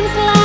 seems like